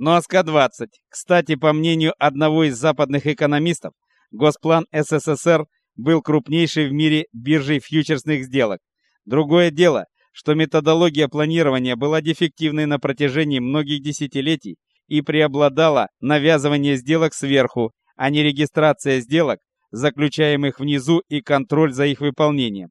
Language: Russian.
Ну, а но СК-20. Кстати, по мнению одного из западных экономистов, Госплан СССР был крупнейшей в мире биржей фьючерсных сделок. Другое дело, что методология планирования была дефективной на протяжении многих десятилетий и преобладало навязывание сделок сверху, а не регистрация сделок, заключаемых внизу и контроль за их выполнением.